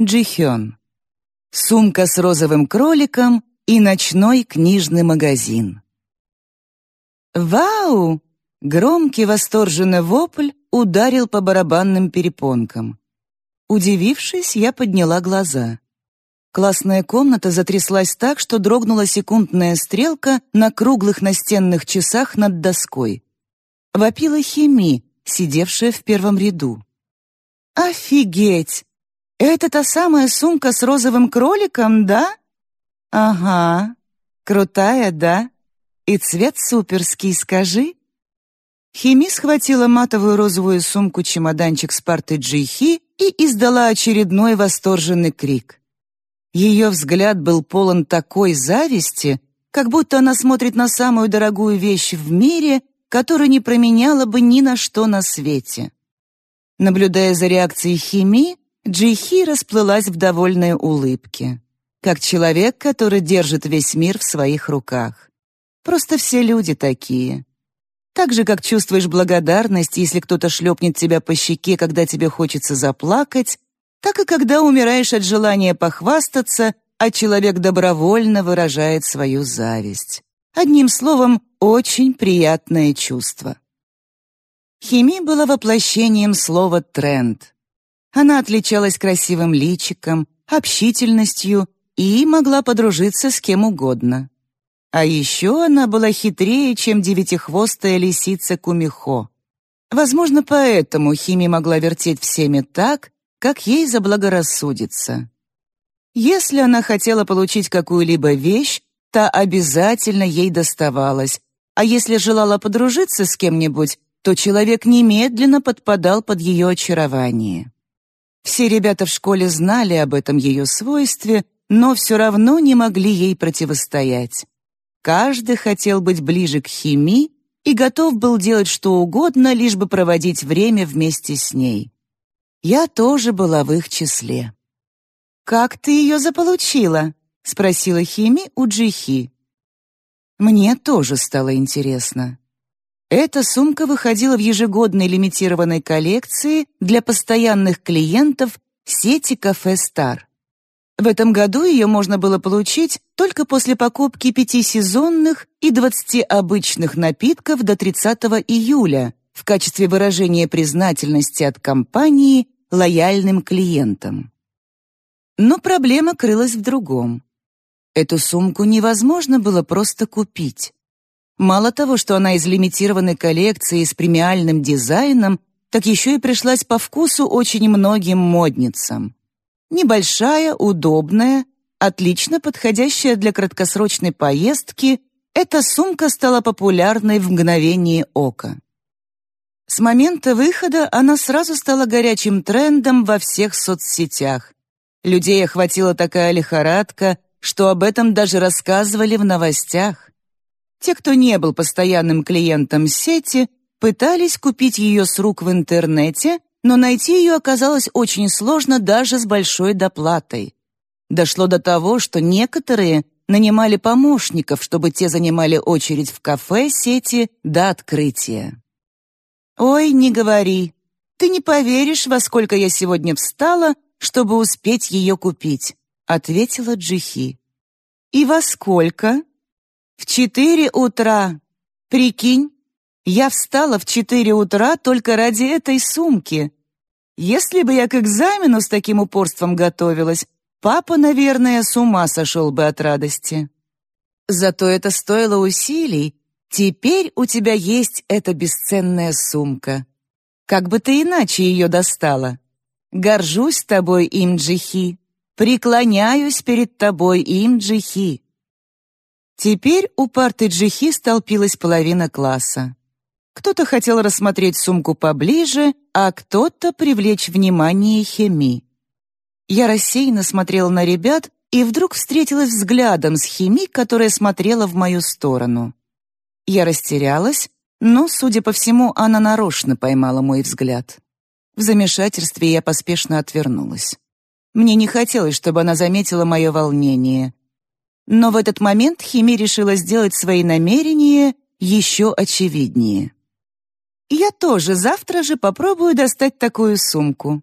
Джихён. Сумка с розовым кроликом и ночной книжный магазин. «Вау!» — громкий восторженный вопль ударил по барабанным перепонкам. Удивившись, я подняла глаза. Классная комната затряслась так, что дрогнула секундная стрелка на круглых настенных часах над доской. Вопила Хими, сидевшая в первом ряду. «Офигеть! Это та самая сумка с розовым кроликом, да?» «Ага. Крутая, да? И цвет суперский, скажи?» Хими схватила матовую розовую сумку-чемоданчик с парты Джихи и издала очередной восторженный крик. Ее взгляд был полон такой зависти, как будто она смотрит на самую дорогую вещь в мире, которую не променяла бы ни на что на свете. Наблюдая за реакцией Хими, Джихи расплылась в довольной улыбке, как человек, который держит весь мир в своих руках. Просто все люди такие. Так же, как чувствуешь благодарность, если кто-то шлепнет тебя по щеке, когда тебе хочется заплакать, так и когда умираешь от желания похвастаться, а человек добровольно выражает свою зависть. Одним словом, очень приятное чувство. Хими была воплощением слова «тренд». Она отличалась красивым личиком, общительностью и могла подружиться с кем угодно. А еще она была хитрее, чем девятихвостая лисица Кумихо. Возможно, поэтому Хими могла вертеть всеми так, как ей заблагорассудится. Если она хотела получить какую-либо вещь, та обязательно ей доставалась, а если желала подружиться с кем-нибудь, то человек немедленно подпадал под ее очарование. Все ребята в школе знали об этом ее свойстве, но все равно не могли ей противостоять. Каждый хотел быть ближе к Хими и готов был делать что угодно, лишь бы проводить время вместе с ней. Я тоже была в их числе. «Как ты ее заполучила?» — спросила Хими у Джихи. Мне тоже стало интересно. Эта сумка выходила в ежегодной лимитированной коллекции для постоянных клиентов сети «Кафе Стар». В этом году ее можно было получить только после покупки пяти сезонных и двадцати обычных напитков до 30 июля в качестве выражения признательности от компании лояльным клиентам. Но проблема крылась в другом. Эту сумку невозможно было просто купить. Мало того, что она из лимитированной коллекции с премиальным дизайном, так еще и пришлась по вкусу очень многим модницам. Небольшая, удобная, отлично подходящая для краткосрочной поездки, эта сумка стала популярной в мгновение ока. С момента выхода она сразу стала горячим трендом во всех соцсетях. Людей охватила такая лихорадка, что об этом даже рассказывали в новостях. Те, кто не был постоянным клиентом сети, пытались купить ее с рук в интернете но найти ее оказалось очень сложно даже с большой доплатой. Дошло до того, что некоторые нанимали помощников, чтобы те занимали очередь в кафе сети до открытия. «Ой, не говори. Ты не поверишь, во сколько я сегодня встала, чтобы успеть ее купить», — ответила Джихи. «И во сколько?» «В четыре утра. Прикинь, я встала в четыре утра только ради этой сумки. Если бы я к экзамену с таким упорством готовилась, папа, наверное, с ума сошел бы от радости. Зато это стоило усилий. Теперь у тебя есть эта бесценная сумка. Как бы ты иначе ее достала? Горжусь тобой, Имджихи. Преклоняюсь перед тобой, Имджихи. Теперь у парты Джихи столпилась половина класса. Кто-то хотел рассмотреть сумку поближе, а кто-то привлечь внимание Хеми. Я рассеянно смотрела на ребят и вдруг встретилась взглядом с Хеми, которая смотрела в мою сторону. Я растерялась, но, судя по всему, она нарочно поймала мой взгляд. В замешательстве я поспешно отвернулась. Мне не хотелось, чтобы она заметила мое волнение. Но в этот момент Хими решила сделать свои намерения еще очевиднее. Я тоже завтра же попробую достать такую сумку.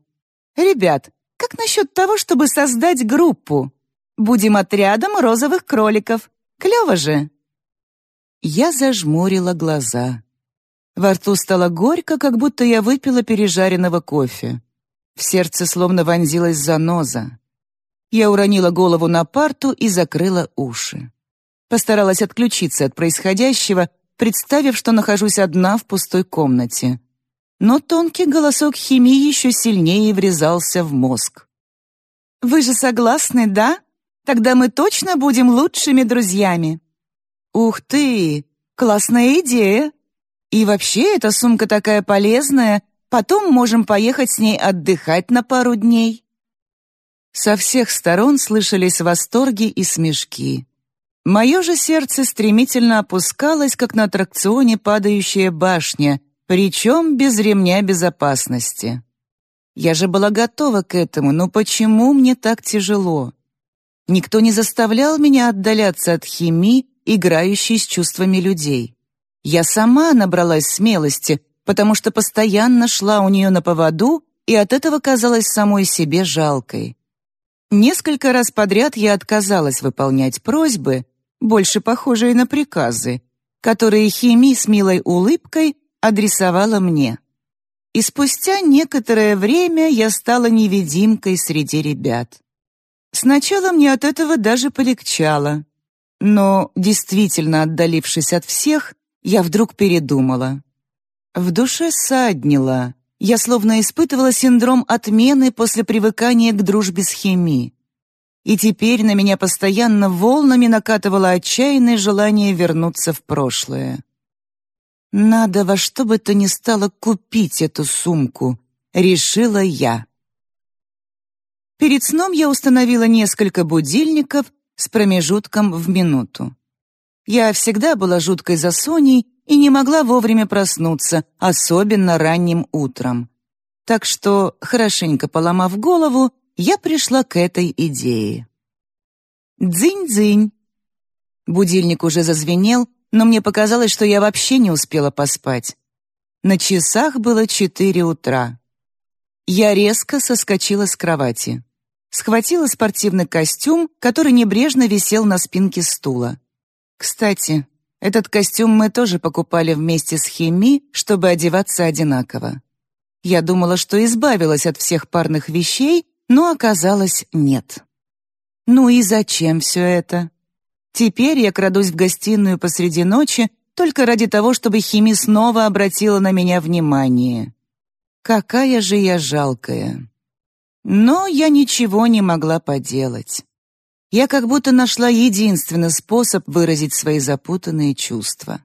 Ребят, Как насчет того, чтобы создать группу? Будем отрядом розовых кроликов. Клево же!» Я зажмурила глаза. Во рту стало горько, как будто я выпила пережаренного кофе. В сердце словно вонзилась заноза. Я уронила голову на парту и закрыла уши. Постаралась отключиться от происходящего, представив, что нахожусь одна в пустой комнате. Но тонкий голосок химии еще сильнее врезался в мозг. «Вы же согласны, да? Тогда мы точно будем лучшими друзьями». «Ух ты! Классная идея! И вообще эта сумка такая полезная, потом можем поехать с ней отдыхать на пару дней». Со всех сторон слышались восторги и смешки. Мое же сердце стремительно опускалось, как на аттракционе падающая башня, причем без ремня безопасности. Я же была готова к этому, но почему мне так тяжело? Никто не заставлял меня отдаляться от химии, играющей с чувствами людей. Я сама набралась смелости, потому что постоянно шла у нее на поводу и от этого казалась самой себе жалкой. Несколько раз подряд я отказалась выполнять просьбы, больше похожие на приказы, которые Хими с милой улыбкой адресовала мне. И спустя некоторое время я стала невидимкой среди ребят. Сначала мне от этого даже полегчало, но, действительно отдалившись от всех, я вдруг передумала. В душе саднило, я словно испытывала синдром отмены после привыкания к дружбе с химией и теперь на меня постоянно волнами накатывало отчаянное желание вернуться в прошлое. «Надо во что бы то ни стало купить эту сумку», — решила я. Перед сном я установила несколько будильников с промежутком в минуту. Я всегда была жуткой засоней и не могла вовремя проснуться, особенно ранним утром. Так что, хорошенько поломав голову, я пришла к этой идее. Дзынь-дзынь. Будильник уже зазвенел, но мне показалось, что я вообще не успела поспать. На часах было четыре утра. Я резко соскочила с кровати. Схватила спортивный костюм, который небрежно висел на спинке стула. Кстати, этот костюм мы тоже покупали вместе с Хими, чтобы одеваться одинаково. Я думала, что избавилась от всех парных вещей, но оказалось нет. Ну и зачем все это? Теперь я крадусь в гостиную посреди ночи только ради того, чтобы Хими снова обратила на меня внимание. Какая же я жалкая. Но я ничего не могла поделать. Я как будто нашла единственный способ выразить свои запутанные чувства.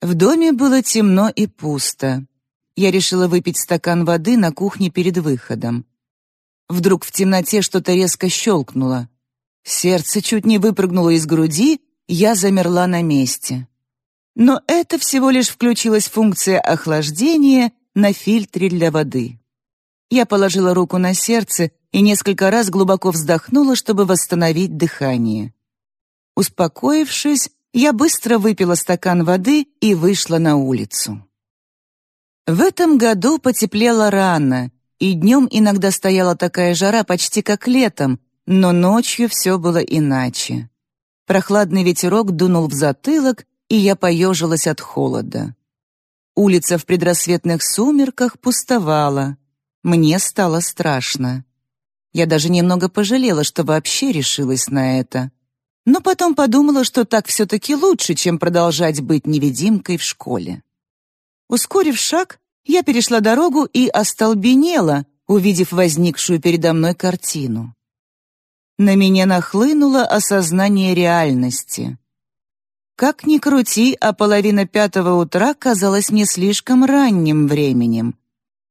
В доме было темно и пусто. Я решила выпить стакан воды на кухне перед выходом. Вдруг в темноте что-то резко щелкнуло. Сердце чуть не выпрыгнуло из груди, я замерла на месте. Но это всего лишь включилась функция охлаждения на фильтре для воды. Я положила руку на сердце и несколько раз глубоко вздохнула, чтобы восстановить дыхание. Успокоившись, я быстро выпила стакан воды и вышла на улицу. В этом году потеплело рано, и днем иногда стояла такая жара почти как летом, но ночью все было иначе. Прохладный ветерок дунул в затылок, и я поежилась от холода. Улица в предрассветных сумерках пустовала. Мне стало страшно. Я даже немного пожалела, что вообще решилась на это. Но потом подумала, что так все-таки лучше, чем продолжать быть невидимкой в школе. Ускорив шаг, я перешла дорогу и остолбенела, увидев возникшую передо мной картину. На меня нахлынуло осознание реальности. Как ни крути, а половина пятого утра казалась мне слишком ранним временем.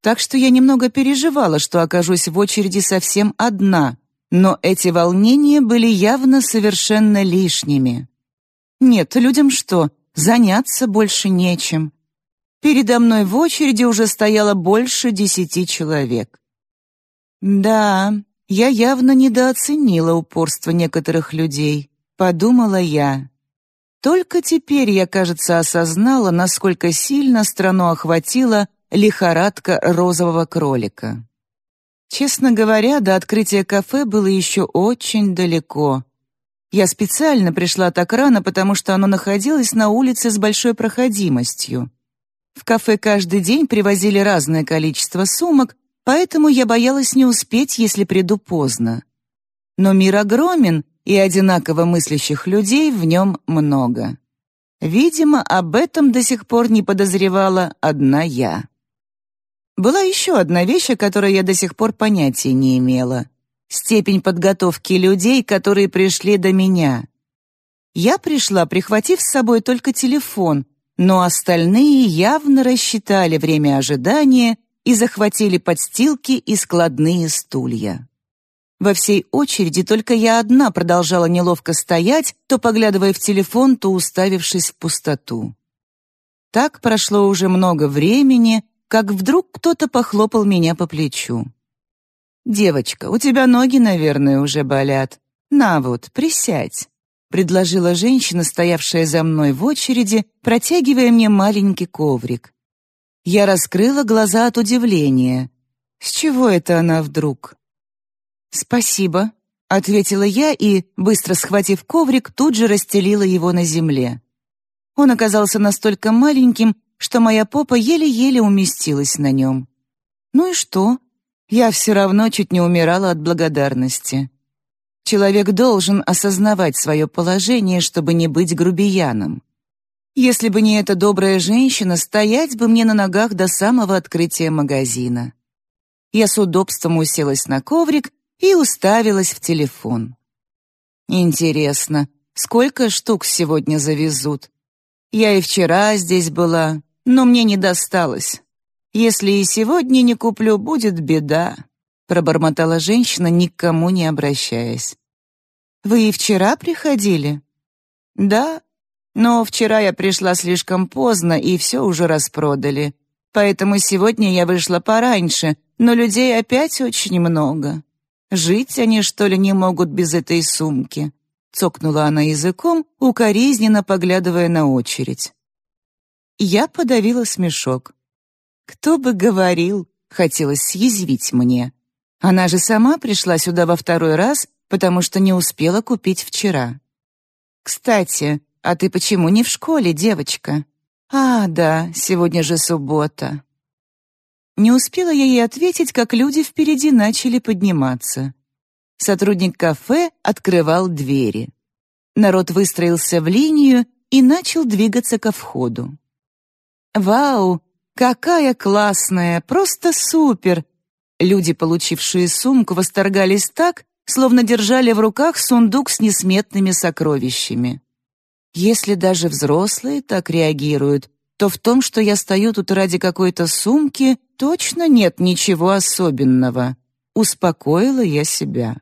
Так что я немного переживала, что окажусь в очереди совсем одна, но эти волнения были явно совершенно лишними. Нет, людям что, заняться больше нечем. Передо мной в очереди уже стояло больше десяти человек. Да, я явно недооценила упорство некоторых людей, подумала я. Только теперь я, кажется, осознала, насколько сильно страну охватила лихорадка розового кролика. Честно говоря, до открытия кафе было еще очень далеко. Я специально пришла так рано, потому что оно находилось на улице с большой проходимостью. В кафе каждый день привозили разное количество сумок, поэтому я боялась не успеть, если приду поздно. Но мир огромен, и одинаково мыслящих людей в нем много. Видимо, об этом до сих пор не подозревала одна я. Была еще одна вещь, о которой я до сих пор понятия не имела. Степень подготовки людей, которые пришли до меня. Я пришла, прихватив с собой только телефон, но остальные явно рассчитали время ожидания и захватили подстилки и складные стулья. Во всей очереди только я одна продолжала неловко стоять, то поглядывая в телефон, то уставившись в пустоту. Так прошло уже много времени, как вдруг кто-то похлопал меня по плечу. «Девочка, у тебя ноги, наверное, уже болят. На вот, присядь», — предложила женщина, стоявшая за мной в очереди, протягивая мне маленький коврик. Я раскрыла глаза от удивления. С чего это она вдруг? «Спасибо», — ответила я и, быстро схватив коврик, тут же расстелила его на земле. Он оказался настолько маленьким, что моя попа еле-еле уместилась на нем. Ну и что? Я все равно чуть не умирала от благодарности. Человек должен осознавать свое положение, чтобы не быть грубияном. Если бы не эта добрая женщина, стоять бы мне на ногах до самого открытия магазина. Я с удобством уселась на коврик и уставилась в телефон. Интересно, сколько штук сегодня завезут? Я и вчера здесь была, но мне не досталось. Если и сегодня не куплю, будет беда, пробормотала женщина, никому не обращаясь. Вы и вчера приходили? Да, но вчера я пришла слишком поздно, и все уже распродали. Поэтому сегодня я вышла пораньше, но людей опять очень много. Жить они, что ли, не могут без этой сумки?» Цокнула она языком, укоризненно поглядывая на очередь. Я подавила смешок. «Кто бы говорил?» — хотелось съязвить мне. Она же сама пришла сюда во второй раз, потому что не успела купить вчера. «Кстати, а ты почему не в школе, девочка?» «А, да, сегодня же суббота». Не успела я ей ответить, как люди впереди начали подниматься. Сотрудник кафе открывал двери. Народ выстроился в линию и начал двигаться ко входу. «Вау! Какая классная! Просто супер!» Люди, получившие сумку, восторгались так, словно держали в руках сундук с несметными сокровищами. Если даже взрослые так реагируют, то в том, что я стою тут ради какой-то сумки, точно нет ничего особенного. Успокоила я себя.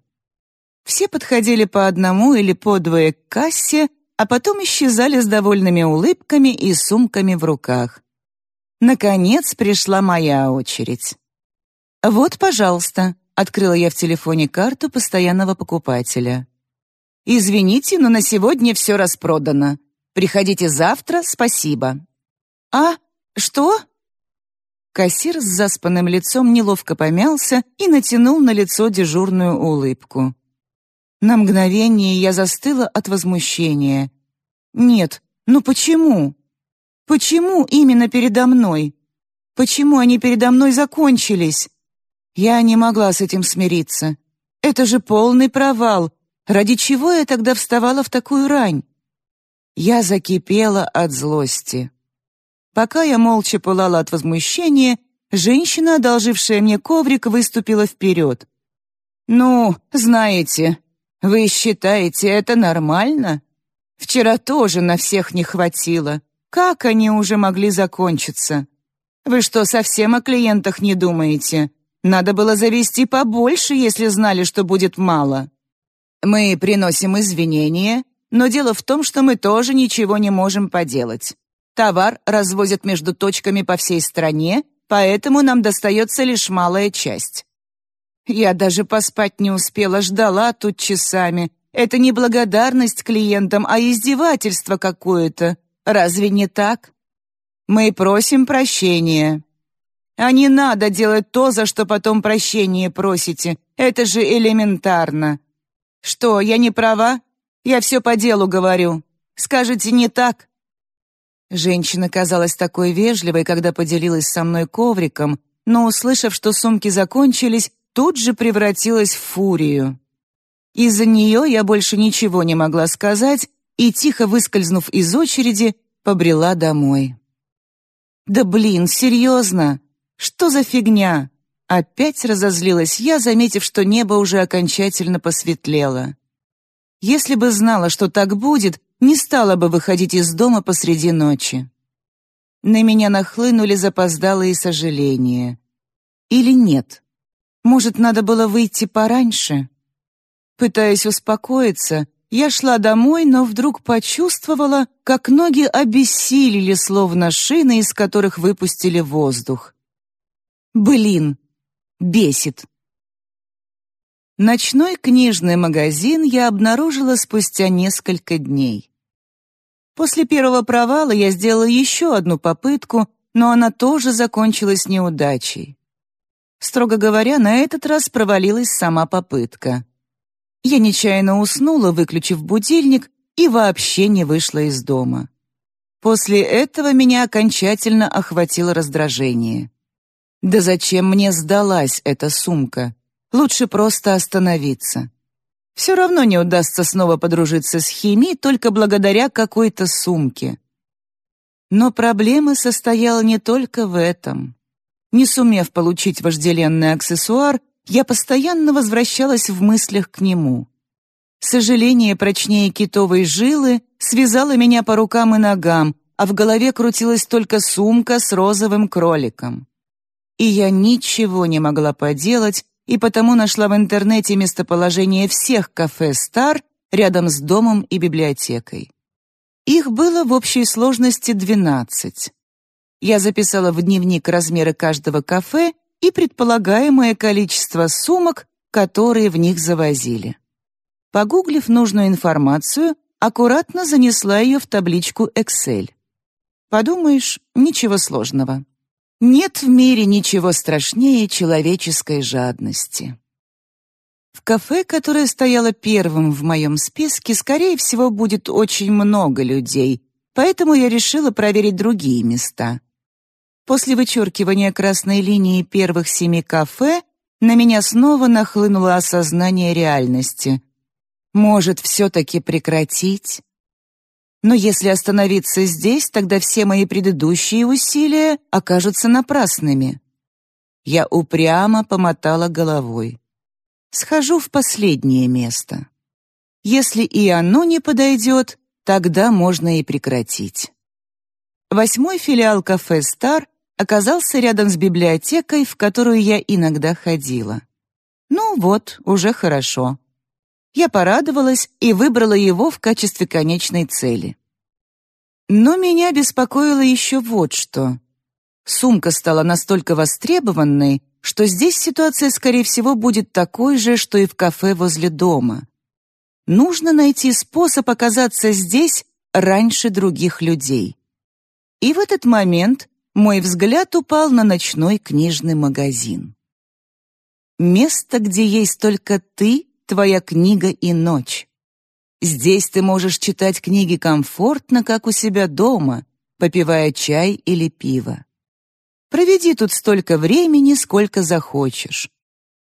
Все подходили по одному или по двое к кассе, а потом исчезали с довольными улыбками и сумками в руках. Наконец пришла моя очередь. «Вот, пожалуйста», — открыла я в телефоне карту постоянного покупателя. «Извините, но на сегодня все распродано. Приходите завтра, спасибо». «А? Что?» Кассир с заспанным лицом неловко помялся и натянул на лицо дежурную улыбку. На мгновение я застыла от возмущения. «Нет, ну почему? Почему именно передо мной? Почему они передо мной закончились?» Я не могла с этим смириться. Это же полный провал. Ради чего я тогда вставала в такую рань? Я закипела от злости. Пока я молча пылала от возмущения, женщина, одолжившая мне коврик, выступила вперед. «Ну, знаете, вы считаете это нормально? Вчера тоже на всех не хватило. Как они уже могли закончиться? Вы что, совсем о клиентах не думаете? Надо было завести побольше, если знали, что будет мало. Мы приносим извинения, но дело в том, что мы тоже ничего не можем поделать. Товар развозят между точками по всей стране, поэтому нам достается лишь малая часть. Я даже поспать не успела, ждала тут часами. Это не благодарность клиентам, а издевательство какое-то. Разве не так? Мы просим прощения. А не надо делать то, за что потом прощение просите. Это же элементарно. Что, я не права? Я все по делу говорю. Скажете, не так?» Женщина казалась такой вежливой, когда поделилась со мной ковриком, но, услышав, что сумки закончились, тут же превратилась в фурию. Из-за нее я больше ничего не могла сказать и, тихо выскользнув из очереди, побрела домой. «Да блин, серьезно? Что за фигня?» Опять разозлилась я, заметив, что небо уже окончательно посветлело. Если бы знала, что так будет, не стала бы выходить из дома посреди ночи. На меня нахлынули запоздалые сожаления. Или нет? Может, надо было выйти пораньше? Пытаясь успокоиться, я шла домой, но вдруг почувствовала, как ноги обессилели, словно шины, из которых выпустили воздух. Блин, бесит. Ночной книжный магазин я обнаружила спустя несколько дней. После первого провала я сделала еще одну попытку, но она тоже закончилась неудачей. Строго говоря, на этот раз провалилась сама попытка. Я нечаянно уснула, выключив будильник, и вообще не вышла из дома. После этого меня окончательно охватило раздражение. Да зачем мне сдалась эта сумка? Лучше просто остановиться. Все равно не удастся снова подружиться с Хими только благодаря какой-то сумке. Но проблема состояла не только в этом. Не сумев получить вожделенный аксессуар, я постоянно возвращалась в мыслях к нему. Сожаление прочнее китовой жилы связало меня по рукам и ногам, а в голове крутилась только сумка с розовым кроликом. И я ничего не могла поделать, и потому нашла в интернете местоположение всех кафе «Стар» рядом с домом и библиотекой. Их было в общей сложности 12. Я записала в дневник размеры каждого кафе и предполагаемое количество сумок, которые в них завозили. Погуглив нужную информацию, аккуратно занесла ее в табличку Excel. Подумаешь, ничего сложного. Нет в мире ничего страшнее человеческой жадности. В кафе, которое стояло первым в моем списке, скорее всего, будет очень много людей, поэтому я решила проверить другие места. После вычеркивания красной линии первых семи кафе на меня снова нахлынуло осознание реальности. Может, все-таки прекратить? Но если остановиться здесь, тогда все мои предыдущие усилия окажутся напрасными. Я упрямо помотала головой. Схожу в последнее место. Если и оно не подойдет, тогда можно и прекратить. Восьмой филиал кафе «Стар» оказался рядом с библиотекой, в которую я иногда ходила. Ну вот, уже хорошо. Я порадовалась и выбрала его в качестве конечной цели. Но меня беспокоило еще вот что. Сумка стала настолько востребованной, что здесь ситуация, скорее всего, будет такой же, что и в кафе возле дома. Нужно найти способ оказаться здесь раньше других людей. И в этот момент мой взгляд упал на ночной книжный магазин. Место, где есть только ты твоя книга и ночь. Здесь ты можешь читать книги комфортно, как у себя дома, попивая чай или пиво. Проведи тут столько времени, сколько захочешь.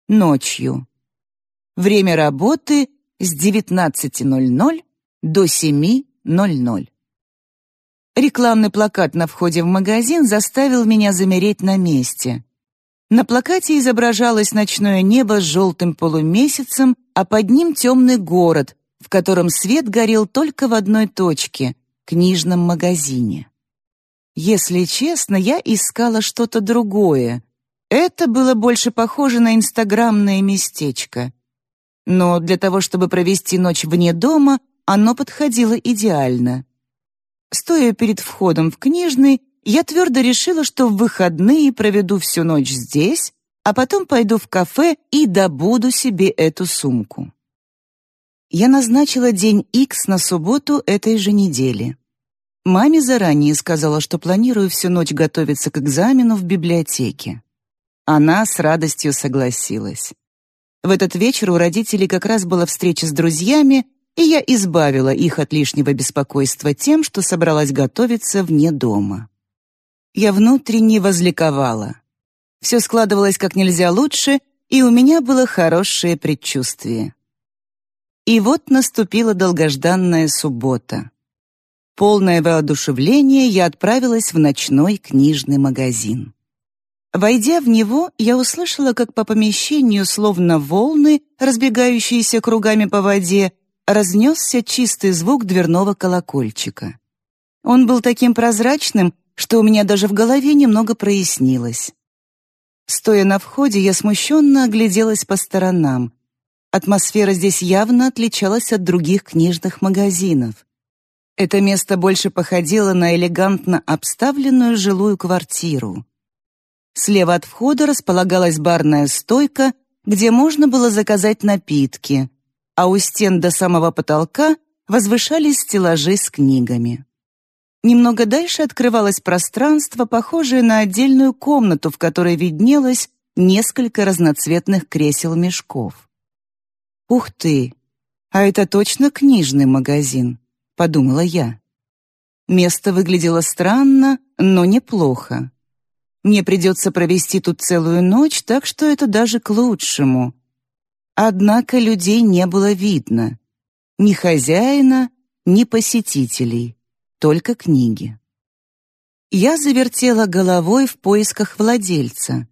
Ночью. Время работы с 19.00 до 7.00. Рекламный плакат на входе в магазин заставил меня замереть на месте. На плакате изображалось ночное небо с желтым полумесяцем, а под ним темный город, в котором свет горел только в одной точке — книжном магазине. Если честно, я искала что-то другое. Это было больше похоже на инстаграмное местечко. Но для того, чтобы провести ночь вне дома, оно подходило идеально. Стоя перед входом в книжный, я твердо решила, что в выходные проведу всю ночь здесь, а потом пойду в кафе и добуду себе эту сумку. Я назначила день X на субботу этой же недели. Маме заранее сказала, что планирую всю ночь готовиться к экзамену в библиотеке. Она с радостью согласилась. В этот вечер у родителей как раз была встреча с друзьями, и я избавила их от лишнего беспокойства тем, что собралась готовиться вне дома. Я внутренне возликовала. Все складывалось как нельзя лучше, и у меня было хорошее предчувствие. И вот наступила долгожданная суббота. Полное воодушевление я отправилась в ночной книжный магазин. Войдя в него, я услышала, как по помещению, словно волны, разбегающиеся кругами по воде, разнесся чистый звук дверного колокольчика. Он был таким прозрачным, что у меня даже в голове немного прояснилось. Стоя на входе, я смущенно огляделась по сторонам. Атмосфера здесь явно отличалась от других книжных магазинов. Это место больше походило на элегантно обставленную жилую квартиру. Слева от входа располагалась барная стойка, где можно было заказать напитки, а у стен до самого потолка возвышались стеллажи с книгами. Немного дальше открывалось пространство, похожее на отдельную комнату, в которой виднелось несколько разноцветных кресел-мешков. «Ух ты! А это точно книжный магазин», — подумала я. Место выглядело странно, но неплохо. Мне придется провести тут целую ночь, так что это даже к лучшему. Однако людей не было видно. Ни хозяина, ни посетителей только книги. Я завертела головой в поисках владельца.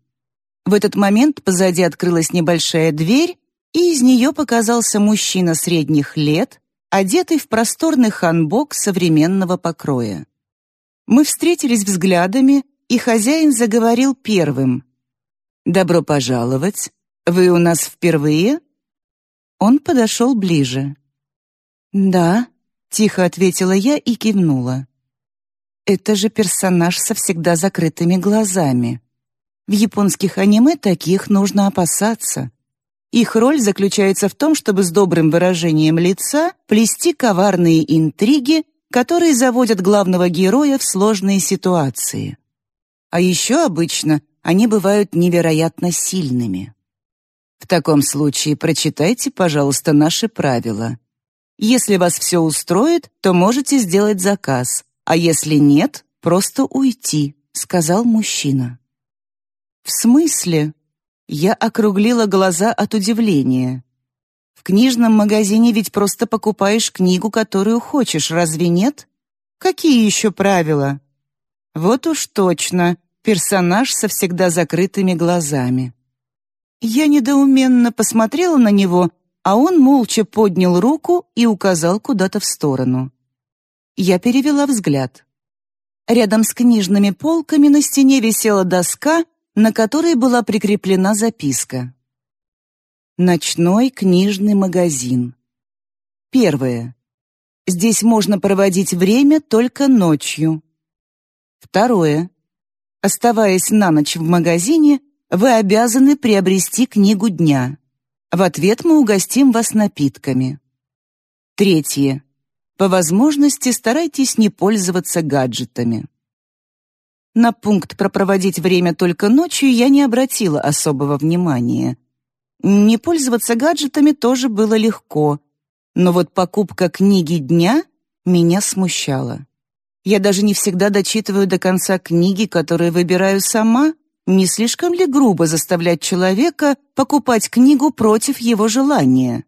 В этот момент позади открылась небольшая дверь, и из нее показался мужчина средних лет, одетый в просторный ханбок современного покроя. Мы встретились взглядами, и хозяин заговорил первым. «Добро пожаловать. Вы у нас впервые?» Он подошел ближе. «Да», Тихо ответила я и кивнула. Это же персонаж со всегда закрытыми глазами. В японских аниме таких нужно опасаться. Их роль заключается в том, чтобы с добрым выражением лица плести коварные интриги, которые заводят главного героя в сложные ситуации. А еще обычно они бывают невероятно сильными. В таком случае прочитайте, пожалуйста, наши правила. Если вас все устроит, то можете сделать заказ, а если нет, просто уйти», — сказал мужчина. «В смысле?» Я округлила глаза от удивления. «В книжном магазине ведь просто покупаешь книгу, которую хочешь, разве нет? Какие еще правила?» «Вот уж точно, персонаж со всегда закрытыми глазами». Я недоуменно посмотрела на него а он молча поднял руку и указал куда-то в сторону. Я перевела взгляд. Рядом с книжными полками на стене висела доска, на которой была прикреплена записка. Ночной книжный магазин. Первое. Здесь можно проводить время только ночью. Второе. Оставаясь на ночь в магазине, вы обязаны приобрести книгу дня. В ответ мы угостим вас напитками. Третье. По возможности старайтесь не пользоваться гаджетами. На пункт про проводить время только ночью я не обратила особого внимания. Не пользоваться гаджетами тоже было легко, но вот покупка книги дня меня смущала. Я даже не всегда дочитываю до конца книги, которые выбираю сама, не слишком ли грубо заставлять человека покупать книгу против его желания?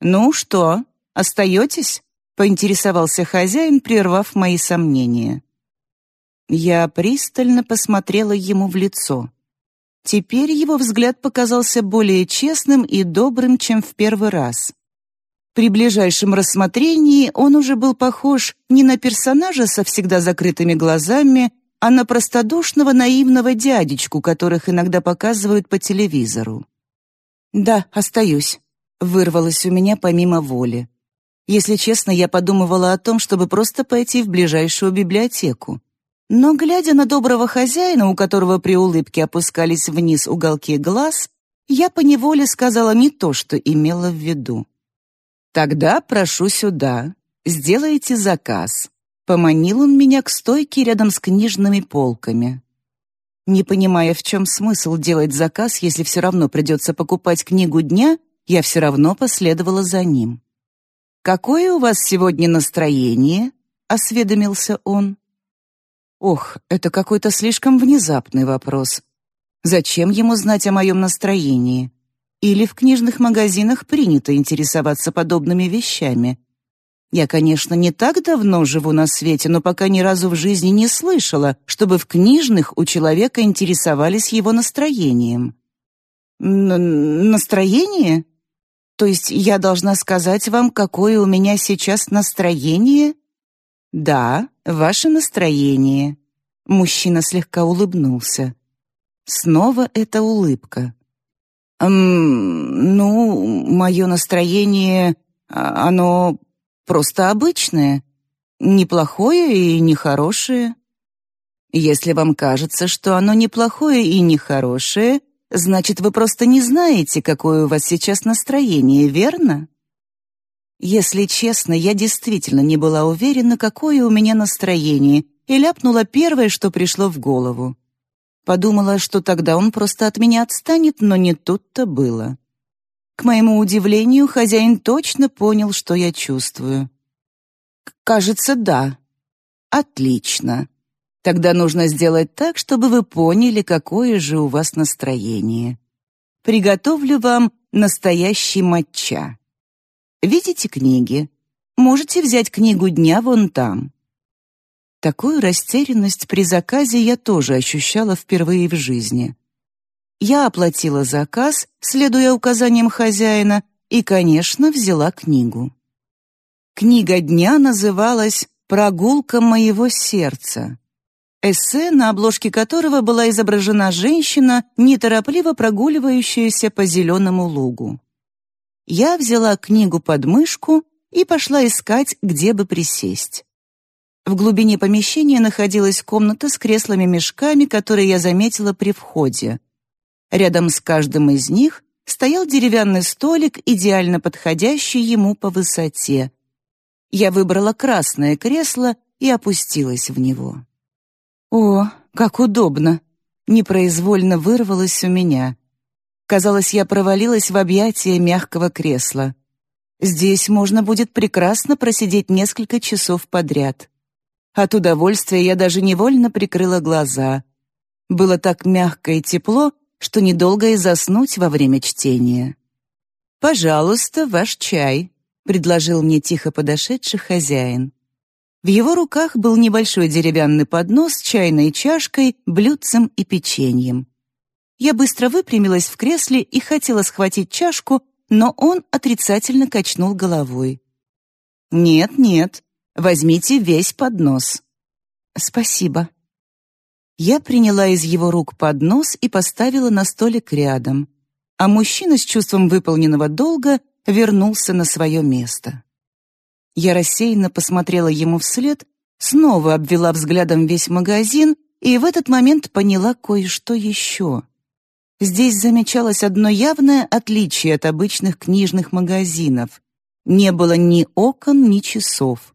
«Ну что, остаетесь?» — поинтересовался хозяин, прервав мои сомнения. Я пристально посмотрела ему в лицо. Теперь его взгляд показался более честным и добрым, чем в первый раз. При ближайшем рассмотрении он уже был похож не на персонажа со всегда закрытыми глазами, а на простодушного наивного дядечку, которых иногда показывают по телевизору. «Да, остаюсь», — вырвалось у меня помимо воли. Если честно, я подумывала о том, чтобы просто пойти в ближайшую библиотеку. Но, глядя на доброго хозяина, у которого при улыбке опускались вниз уголки глаз, я поневоле сказала не то, что имела в виду. «Тогда прошу сюда, сделайте заказ. Поманил он меня к стойке рядом с книжными полками. Не понимая, в чем смысл делать заказ, если все равно придется покупать книгу дня, я все равно последовала за ним. «Какое у вас сегодня настроение?» — осведомился он. Ох, это какой-то слишком внезапный вопрос. Зачем ему знать о моем настроении? Или в книжных магазинах принято интересоваться подобными вещами? Я, конечно, не так давно живу на свете, но пока ни разу в жизни не слышала, чтобы в книжных у человека интересовались его настроением. Н настроение? То есть я должна сказать вам, какое у меня сейчас настроение? Да, ваше настроение. Мужчина слегка улыбнулся. Снова эта улыбка. «Эм, ну, мое настроение, а, оно Просто обычное. Неплохое и нехорошее. Если вам кажется, что оно неплохое и нехорошее, значит, вы просто не знаете, какое у вас сейчас настроение, верно? Если честно, я действительно не была уверена, какое у меня настроение, и ляпнула первое, что пришло в голову. Подумала, что тогда он просто от меня отстанет, но не тут-то было. К моему удивлению, хозяин точно понял, что я чувствую. «Кажется, да». «Отлично. Тогда нужно сделать так, чтобы вы поняли, какое же у вас настроение. Приготовлю вам настоящий матча. Видите книги? Можете взять книгу дня вон там». Такую растерянность при заказе я тоже ощущала впервые в жизни. Я оплатила заказ, следуя указаниям хозяина, и, конечно, взяла книгу. Книга дня называлась «Прогулка моего сердца». Эссе, на обложке которого была изображена женщина, неторопливо прогуливающаяся по зеленому лугу. Я взяла книгу под мышку и пошла искать, где бы присесть. В глубине помещения находилась комната с креслами-мешками, которые я заметила при входе. Рядом с каждым из них стоял деревянный столик, идеально подходящий ему по высоте. Я выбрала красное кресло и опустилась в него. О, как удобно! Непроизвольно вырвалось у меня. Казалось, я провалилась в объятия мягкого кресла. Здесь можно будет прекрасно просидеть несколько часов подряд. От удовольствия я даже невольно прикрыла глаза. Было так мягко и тепло, что недолго и заснуть во время чтения. «Пожалуйста, ваш чай», — предложил мне тихо подошедший хозяин. В его руках был небольшой деревянный поднос с чайной чашкой, блюдцем и печеньем. Я быстро выпрямилась в кресле и хотела схватить чашку, но он отрицательно качнул головой. «Нет, нет, возьмите весь поднос». «Спасибо», я приняла из его рук поднос и поставила на столик рядом, а мужчина с чувством выполненного долга вернулся на свое место. Я рассеянно посмотрела ему вслед, снова обвела взглядом весь магазин и в этот момент поняла кое-что еще. Здесь замечалось одно явное отличие от обычных книжных магазинов. Не было ни окон, ни часов.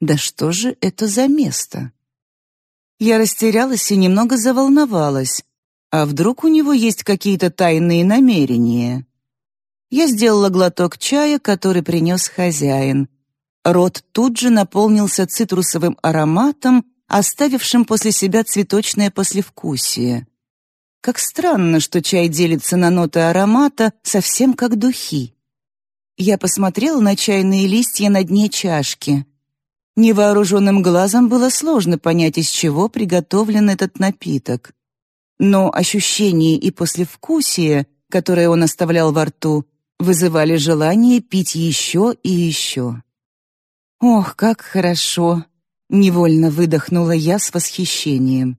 Да что же это за место? Я растерялась и немного заволновалась. А вдруг у него есть какие-то тайные намерения? Я сделала глоток чая, который принес хозяин. Рот тут же наполнился цитрусовым ароматом, оставившим после себя цветочное послевкусие. Как странно, что чай делится на ноты аромата, совсем как духи. Я посмотрела на чайные листья на дне чашки. Невооруженным глазом было сложно понять, из чего приготовлен этот напиток. Но ощущение и послевкусие, которое он оставлял во рту, вызывали желание пить еще и еще. «Ох, как хорошо!» — невольно выдохнула я с восхищением.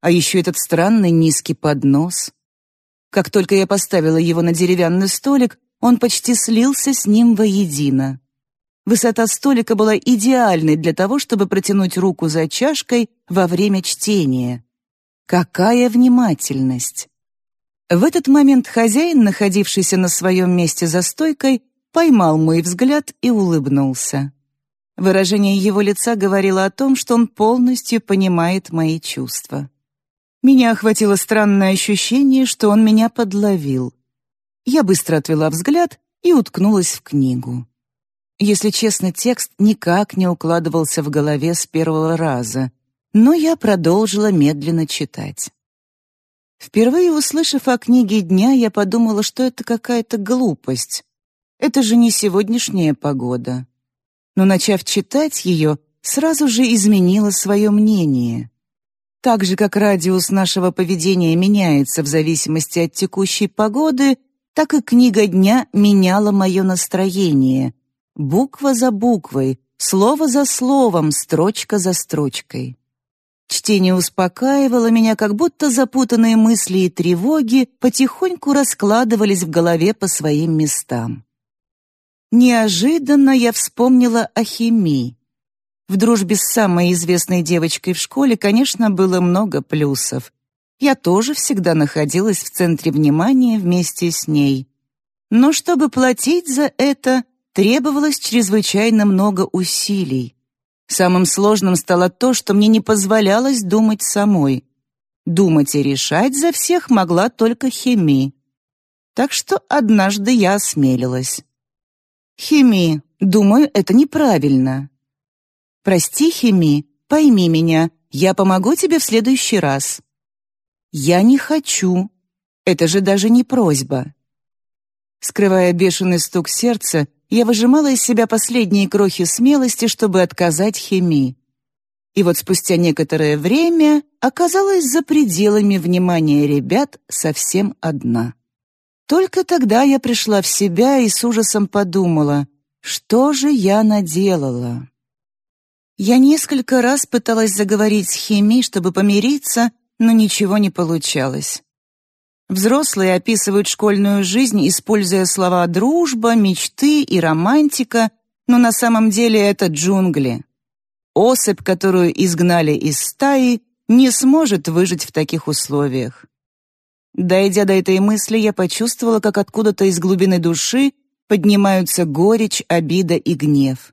А еще этот странный низкий поднос. Как только я поставила его на деревянный столик, он почти слился с ним воедино. Высота столика была идеальной для того, чтобы протянуть руку за чашкой во время чтения. Какая внимательность! В этот момент хозяин, находившийся на своем месте за стойкой, поймал мой взгляд и улыбнулся. Выражение его лица говорило о том, что он полностью понимает мои чувства. Меня охватило странное ощущение, что он меня подловил. Я быстро отвела взгляд и уткнулась в книгу. Если честно, текст никак не укладывался в голове с первого раза, но я продолжила медленно читать. Впервые услышав о книге дня, я подумала, что это какая-то глупость. Это же не сегодняшняя погода. Но начав читать ее, сразу же изменила свое мнение. Так же, как радиус нашего поведения меняется в зависимости от текущей погоды, так и книга дня меняла мое настроение. Буква за буквой, слово за словом, строчка за строчкой. Чтение успокаивало меня, как будто запутанные мысли и тревоги потихоньку раскладывались в голове по своим местам. Неожиданно я вспомнила о химии. В дружбе с самой известной девочкой в школе, конечно, было много плюсов. Я тоже всегда находилась в центре внимания вместе с ней. Но чтобы платить за это, требовалось чрезвычайно много усилий. Самым сложным стало то, что мне не позволялось думать самой. Думать и решать за всех могла только химия. Так что однажды я осмелилась. «Хими, думаю, это неправильно». «Прости, Хими, пойми меня, я помогу тебе в следующий раз». «Я не хочу. Это же даже не просьба». Скрывая бешеный стук сердца, я выжимала из себя последние крохи смелости, чтобы отказать Хими. И вот спустя некоторое время оказалась за пределами внимания ребят совсем одна. Только тогда я пришла в себя и с ужасом подумала, что же я наделала. Я несколько раз пыталась заговорить с Хими, чтобы помириться, но ничего не получалось. Взрослые описывают школьную жизнь, используя слова «дружба», «мечты» и «романтика», но на самом деле это джунгли. Особь, которую изгнали из стаи, не сможет выжить в таких условиях. Дойдя до этой мысли, я почувствовала, как откуда-то из глубины души поднимаются горечь, обида и гнев.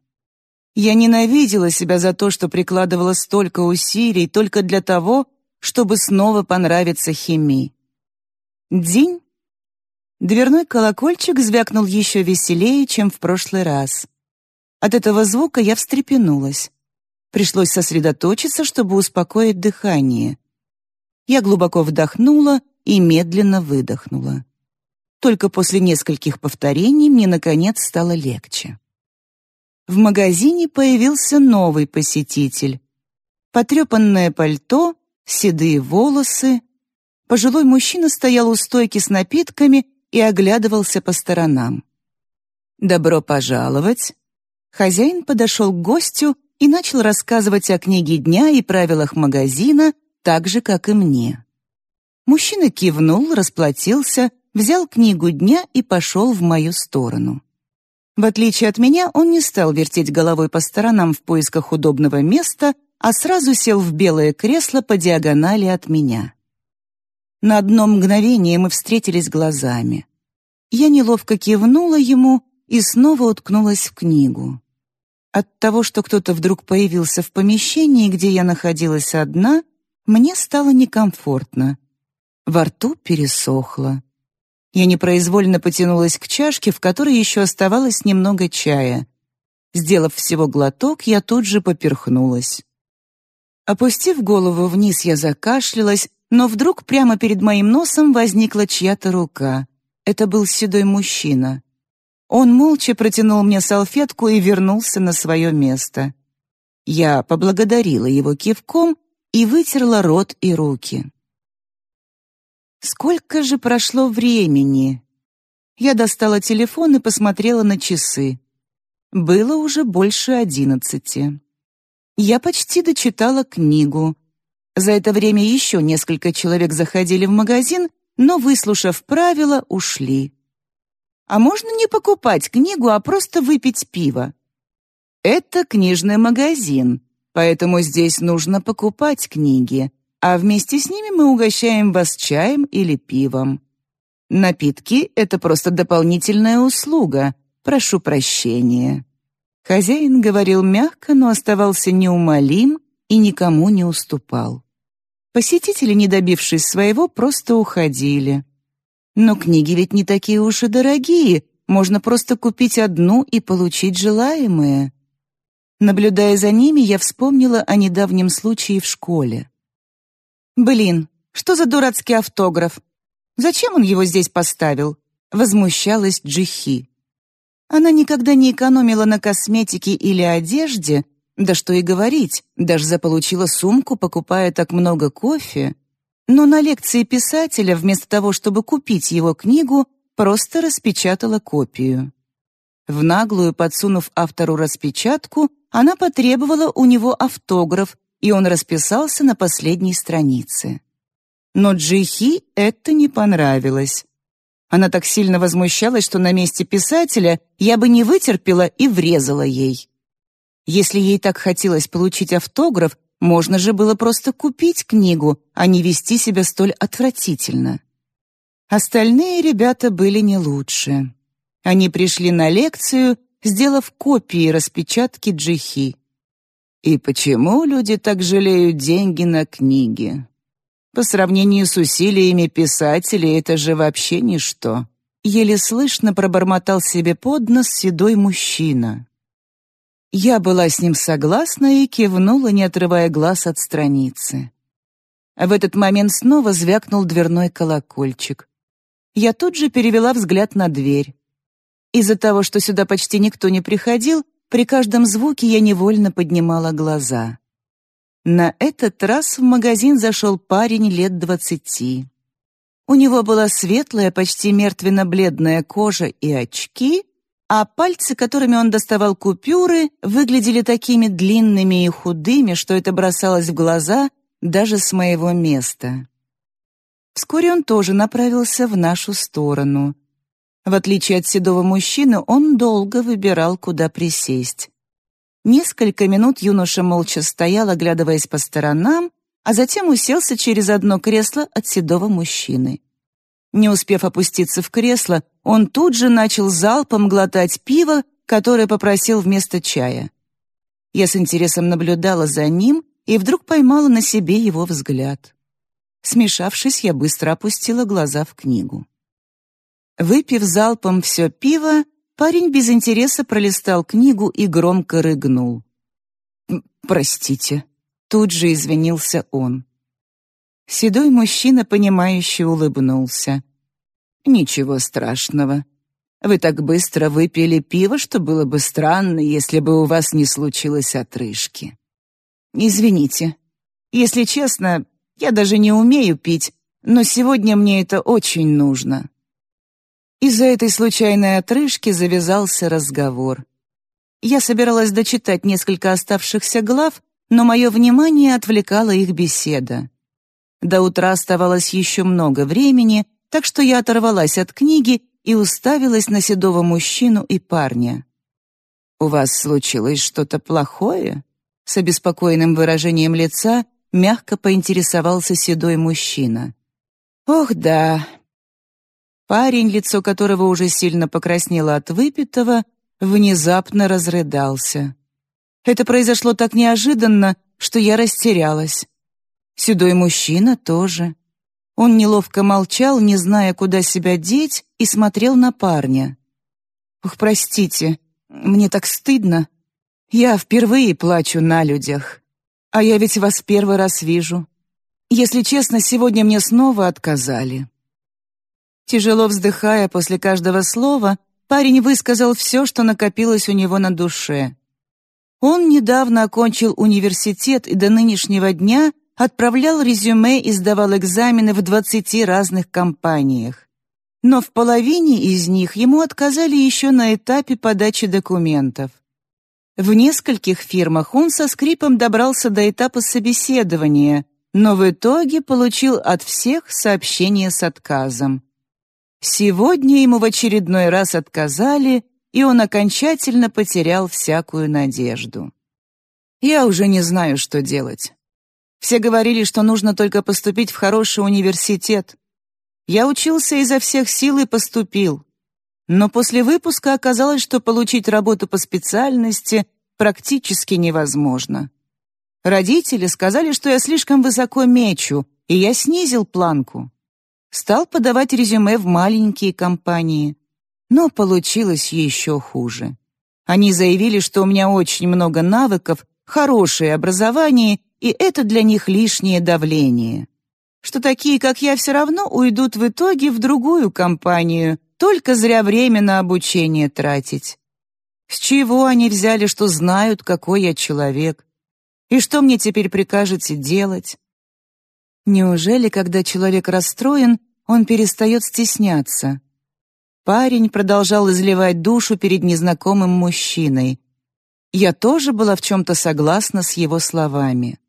Я ненавидела себя за то, что прикладывала столько усилий только для того, чтобы снова понравиться Хими. День. Дверной колокольчик звякнул еще веселее, чем в прошлый раз. От этого звука я встрепенулась. Пришлось сосредоточиться, чтобы успокоить дыхание. Я глубоко вдохнула и медленно выдохнула. Только после нескольких повторений мне, наконец, стало легче. В магазине появился новый посетитель. Потрепанное пальто, седые волосы. Пожилой мужчина стоял у стойки с напитками и оглядывался по сторонам. «Добро пожаловать!» Хозяин подошел к гостю и начал рассказывать о книге дня и правилах магазина, так же, как и мне. Мужчина кивнул, расплатился, взял книгу дня и пошел в мою сторону. В отличие от меня, он не стал вертеть головой по сторонам в поисках удобного места, а сразу сел в белое кресло по диагонали от меня. На одно мгновение мы встретились глазами. Я неловко кивнула ему и снова уткнулась в книгу. От того, что кто-то вдруг появился в помещении, где я находилась одна, мне стало некомфортно. Во рту пересохло. Я непроизвольно потянулась к чашке, в которой еще оставалось немного чая. Сделав всего глоток, я тут же поперхнулась. Опустив голову вниз, я закашлялась, но вдруг прямо перед моим носом возникла чья-то рука. Это был седой мужчина. Он молча протянул мне салфетку и вернулся на свое место. Я поблагодарила его кивком и вытерла рот и руки. Сколько же прошло времени? Я достала телефон и посмотрела на часы. Было уже больше одиннадцати. Я почти дочитала книгу. За это время еще несколько человек заходили в магазин, но, выслушав правила, ушли. А можно не покупать книгу, а просто выпить пиво? Это книжный магазин, поэтому здесь нужно покупать книги, а вместе с ними мы угощаем вас чаем или пивом. Напитки — это просто дополнительная услуга. Прошу прощения. Хозяин говорил мягко, но оставался неумолим и никому не уступал. Посетители, не добившись своего, просто уходили. Но книги ведь не такие уж и дорогие, можно просто купить одну и получить желаемое. Наблюдая за ними, я вспомнила о недавнем случае в школе. «Блин, что за дурацкий автограф? Зачем он его здесь поставил?» — возмущалась Джихи. Она никогда не экономила на косметике или одежде, да что и говорить, даже заполучила сумку, покупая так много кофе. Но на лекции писателя, вместо того, чтобы купить его книгу, просто распечатала копию. В наглую, подсунув автору распечатку, она потребовала у него автограф, и он расписался на последней странице. Но Джихи это не понравилось. Она так сильно возмущалась, что на месте писателя я бы не вытерпела и врезала ей. Если ей так хотелось получить автограф, можно же было просто купить книгу, а не вести себя столь отвратительно. Остальные ребята были не лучше. Они пришли на лекцию, сделав копии распечатки Джихи. И почему люди так жалеют деньги на книги? По сравнению с усилиями писателей это же вообще ничто. Еле слышно пробормотал себе под нос седой мужчина. Я была с ним согласна и кивнула, не отрывая глаз от страницы. В этот момент снова звякнул дверной колокольчик. Я тут же перевела взгляд на дверь. Из-за того, что сюда почти никто не приходил, при каждом звуке я невольно поднимала глаза. На этот раз в магазин зашел парень лет двадцати. У него была светлая, почти мертвенно-бледная кожа и очки, а пальцы, которыми он доставал купюры, выглядели такими длинными и худыми, что это бросалось в глаза даже с моего места. Вскоре он тоже направился в нашу сторону. В отличие от седого мужчины, он долго выбирал, куда присесть. Несколько минут юноша молча стоял, оглядываясь по сторонам, а затем уселся через одно кресло от седого мужчины. Не успев опуститься в кресло, он тут же начал залпом глотать пиво, которое попросил вместо чая. Я с интересом наблюдала за ним и вдруг поймала на себе его взгляд. Смешавшись, я быстро опустила глаза в книгу. Выпив залпом все пиво, парень без интереса пролистал книгу и громко рыгнул. «Простите», — тут же извинился он. Седой мужчина, понимающе улыбнулся. «Ничего страшного. Вы так быстро выпили пиво, что было бы странно, если бы у вас не случилось отрыжки. Извините. Если честно, я даже не умею пить, но сегодня мне это очень нужно». Из-за этой случайной отрыжки завязался разговор. Я собиралась дочитать несколько оставшихся глав, но мое внимание отвлекала их беседа. До утра оставалось еще много времени, так что я оторвалась от книги и уставилась на седого мужчину и парня. «У вас случилось что-то плохое?» С обеспокоенным выражением лица мягко поинтересовался седой мужчина. «Ох, да». Парень, лицо которого уже сильно покраснело от выпитого, внезапно разрыдался. Это произошло так неожиданно, что я растерялась. Седой мужчина тоже. Он неловко молчал, не зная, куда себя деть, и смотрел на парня. «Ух, простите, мне так стыдно. Я впервые плачу на людях. А я ведь вас первый раз вижу. Если честно, сегодня мне снова отказали». Тяжело вздыхая после каждого слова, парень высказал все, что накопилось у него на душе. Он недавно окончил университет и до нынешнего дня отправлял резюме и сдавал экзамены в 20 разных компаниях. Но в половине из них ему отказали еще на этапе подачи документов. В нескольких фирмах он со скрипом добрался до этапа собеседования, но в итоге получил от всех сообщение с отказом. Сегодня ему в очередной раз отказали, и он окончательно потерял всякую надежду. Я уже не знаю, что делать. Все говорили, что нужно только поступить в хороший университет. Я учился изо всех сил и поступил. Но после выпуска оказалось, что получить работу по специальности практически невозможно. Родители сказали, что я слишком высоко мечу, и я снизил планку. Стал подавать резюме в маленькие компании, но получилось еще хуже. Они заявили, что у меня очень много навыков, хорошее образование, и это для них лишнее давление. Что такие, как я, все равно уйдут в итоге в другую компанию, только зря время на обучение тратить. С чего они взяли, что знают, какой я человек? И что мне теперь прикажете делать? Неужели, когда человек расстроен, он перестает стесняться? Парень продолжал изливать душу перед незнакомым мужчиной. Я тоже была в чем-то согласна с его словами.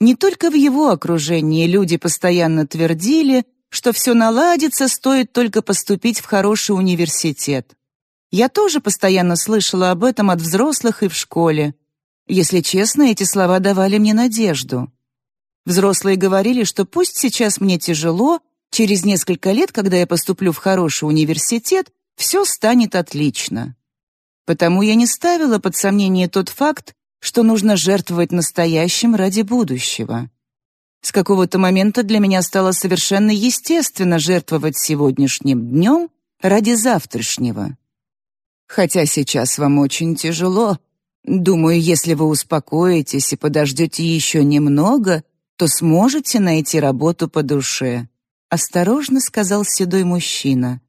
Не только в его окружении люди постоянно твердили, что все наладится, стоит только поступить в хороший университет. Я тоже постоянно слышала об этом от взрослых и в школе. Если честно, эти слова давали мне надежду. Взрослые говорили, что пусть сейчас мне тяжело, Через несколько лет, когда я поступлю в хороший университет, все станет отлично. Потому я не ставила под сомнение тот факт, что нужно жертвовать настоящим ради будущего. С какого-то момента для меня стало совершенно естественно жертвовать сегодняшним днем ради завтрашнего. Хотя сейчас вам очень тяжело. Думаю, если вы успокоитесь и подождете еще немного, то сможете найти работу по душе. Осторожно сказал седой мужчина.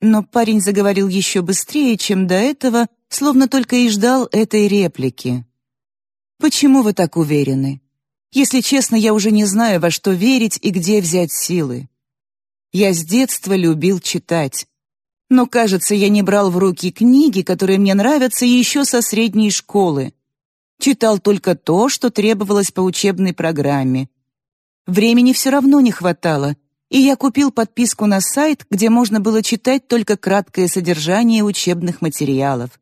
Но парень заговорил еще быстрее, чем до этого, словно только и ждал этой реплики. «Почему вы так уверены? Если честно, я уже не знаю, во что верить и где взять силы. Я с детства любил читать. Но, кажется, я не брал в руки книги, которые мне нравятся еще со средней школы. Читал только то, что требовалось по учебной программе. Времени все равно не хватало, и я купил подписку на сайт, где можно было читать только краткое содержание учебных материалов.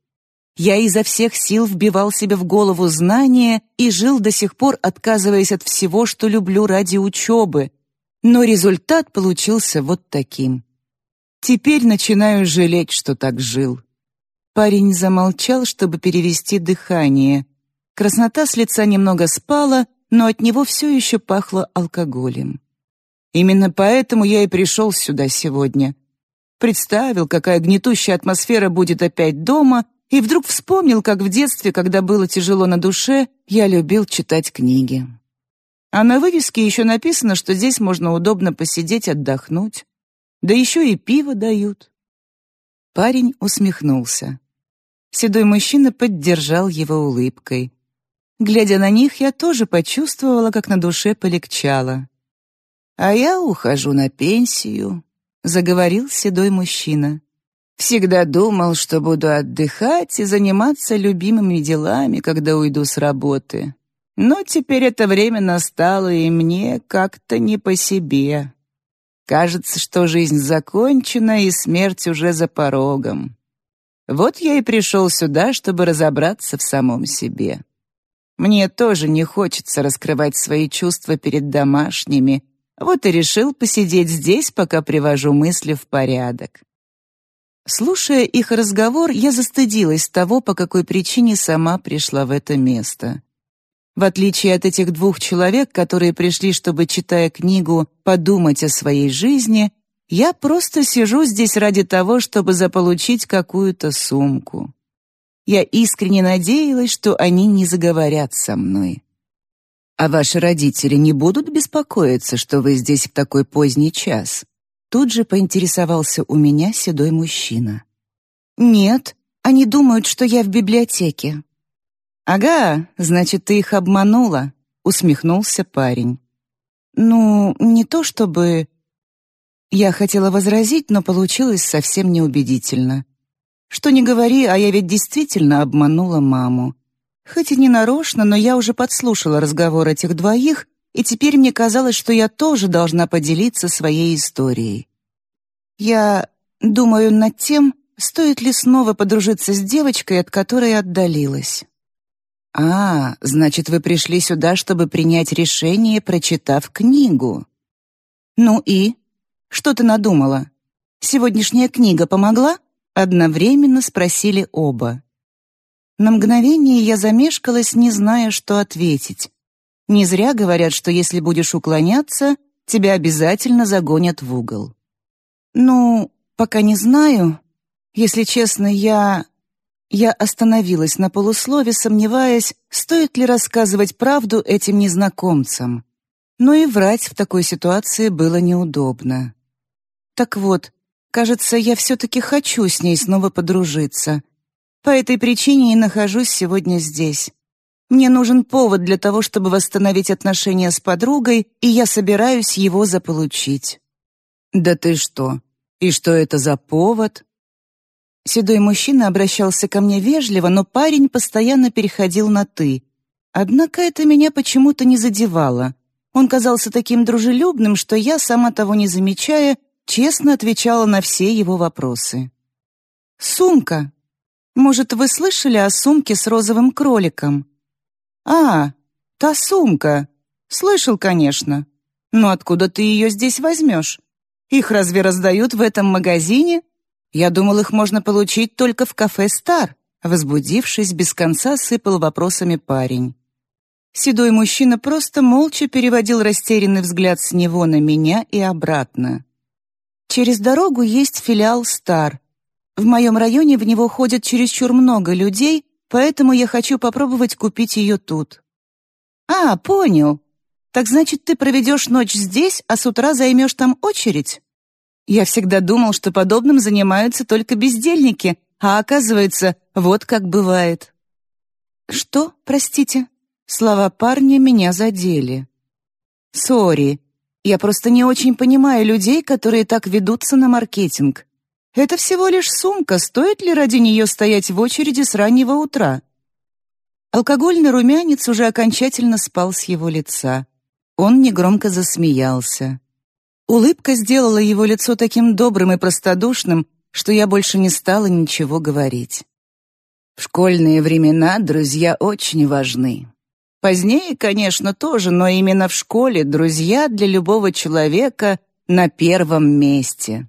Я изо всех сил вбивал себе в голову знания и жил до сих пор, отказываясь от всего, что люблю ради учебы. Но результат получился вот таким. Теперь начинаю жалеть, что так жил. Парень замолчал, чтобы перевести дыхание. Краснота с лица немного спала, но от него все еще пахло алкоголем. Именно поэтому я и пришел сюда сегодня. Представил, какая гнетущая атмосфера будет опять дома, и вдруг вспомнил, как в детстве, когда было тяжело на душе, я любил читать книги. А на вывеске еще написано, что здесь можно удобно посидеть, отдохнуть. Да еще и пиво дают. Парень усмехнулся. Седой мужчина поддержал его улыбкой. Глядя на них, я тоже почувствовала, как на душе полегчало. «А я ухожу на пенсию», — заговорил седой мужчина. «Всегда думал, что буду отдыхать и заниматься любимыми делами, когда уйду с работы. Но теперь это время настало, и мне как-то не по себе. Кажется, что жизнь закончена, и смерть уже за порогом. Вот я и пришел сюда, чтобы разобраться в самом себе. Мне тоже не хочется раскрывать свои чувства перед домашними, вот и решил посидеть здесь, пока привожу мысли в порядок. Слушая их разговор, я застыдилась того, по какой причине сама пришла в это место. В отличие от этих двух человек, которые пришли, чтобы, читая книгу, подумать о своей жизни, я просто сижу здесь ради того, чтобы заполучить какую-то сумку. Я искренне надеялась, что они не заговорят со мной. «А ваши родители не будут беспокоиться, что вы здесь в такой поздний час?» Тут же поинтересовался у меня седой мужчина. «Нет, они думают, что я в библиотеке». «Ага, значит, ты их обманула», — усмехнулся парень. «Ну, не то чтобы...» Я хотела возразить, но получилось совсем неубедительно. Что ни говори, а я ведь действительно обманула маму. Хоть и не нарочно, но я уже подслушала разговор этих двоих, и теперь мне казалось, что я тоже должна поделиться своей историей. Я думаю над тем, стоит ли снова подружиться с девочкой, от которой отдалилась. «А, значит, вы пришли сюда, чтобы принять решение, прочитав книгу». «Ну и? Что ты надумала? Сегодняшняя книга помогла?» Одновременно спросили оба. На мгновение я замешкалась, не зная, что ответить. Не зря говорят, что если будешь уклоняться, тебя обязательно загонят в угол. Ну, пока не знаю. Если честно, я... Я остановилась на полуслове, сомневаясь, стоит ли рассказывать правду этим незнакомцам. Но и врать в такой ситуации было неудобно. Так вот, кажется, я все-таки хочу с ней снова подружиться. По этой причине и нахожусь сегодня здесь. Мне нужен повод для того, чтобы восстановить отношения с подругой, и я собираюсь его заполучить. «Да ты что? И что это за повод?» Седой мужчина обращался ко мне вежливо, но парень постоянно переходил на «ты». Однако это меня почему-то не задевало. Он казался таким дружелюбным, что я, сама того не замечая, честно отвечала на все его вопросы. «Сумка. Может, вы слышали о сумке с розовым кроликом?» «А, та сумка. Слышал, конечно. Но откуда ты ее здесь возьмешь? Их разве раздают в этом магазине?» Я думал, их можно получить только в кафе «Стар», возбудившись, без конца сыпал вопросами парень. Седой мужчина просто молча переводил растерянный взгляд с него на меня и обратно. Через дорогу есть филиал «Стар». В моем районе в него ходит чересчур много людей, поэтому я хочу попробовать купить ее тут. «А, понял. Так значит, ты проведешь ночь здесь, а с утра займешь там очередь?» Я всегда думал, что подобным занимаются только бездельники, а оказывается, вот как бывает. «Что, простите?» Слова парня меня задели. «Сори, я просто не очень понимаю людей, которые так ведутся на маркетинг. Это всего лишь сумка, стоит ли ради нее стоять в очереди с раннего утра?» Алкогольный румянец уже окончательно спал с его лица. Он негромко засмеялся. Улыбка сделала его лицо таким добрым и простодушным, что я больше не стала ничего говорить. В школьные времена друзья очень важны. Позднее, конечно, тоже, но именно в школе друзья для любого человека на первом месте.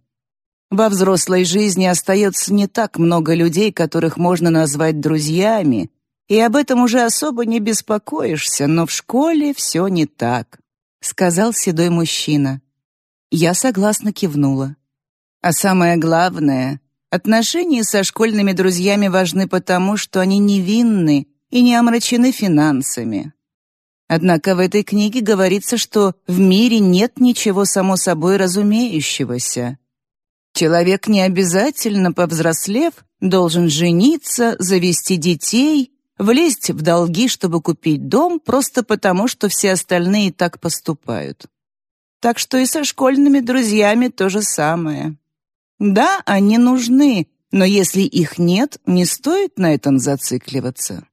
Во взрослой жизни остается не так много людей, которых можно назвать друзьями, и об этом уже особо не беспокоишься, но в школе все не так», — сказал седой мужчина. Я согласно кивнула. А самое главное, отношения со школьными друзьями важны потому, что они невинны и не омрачены финансами. Однако в этой книге говорится, что в мире нет ничего само собой разумеющегося. Человек не обязательно, повзрослев, должен жениться, завести детей, влезть в долги, чтобы купить дом, просто потому, что все остальные так поступают. Так что и со школьными друзьями то же самое. Да, они нужны, но если их нет, не стоит на этом зацикливаться.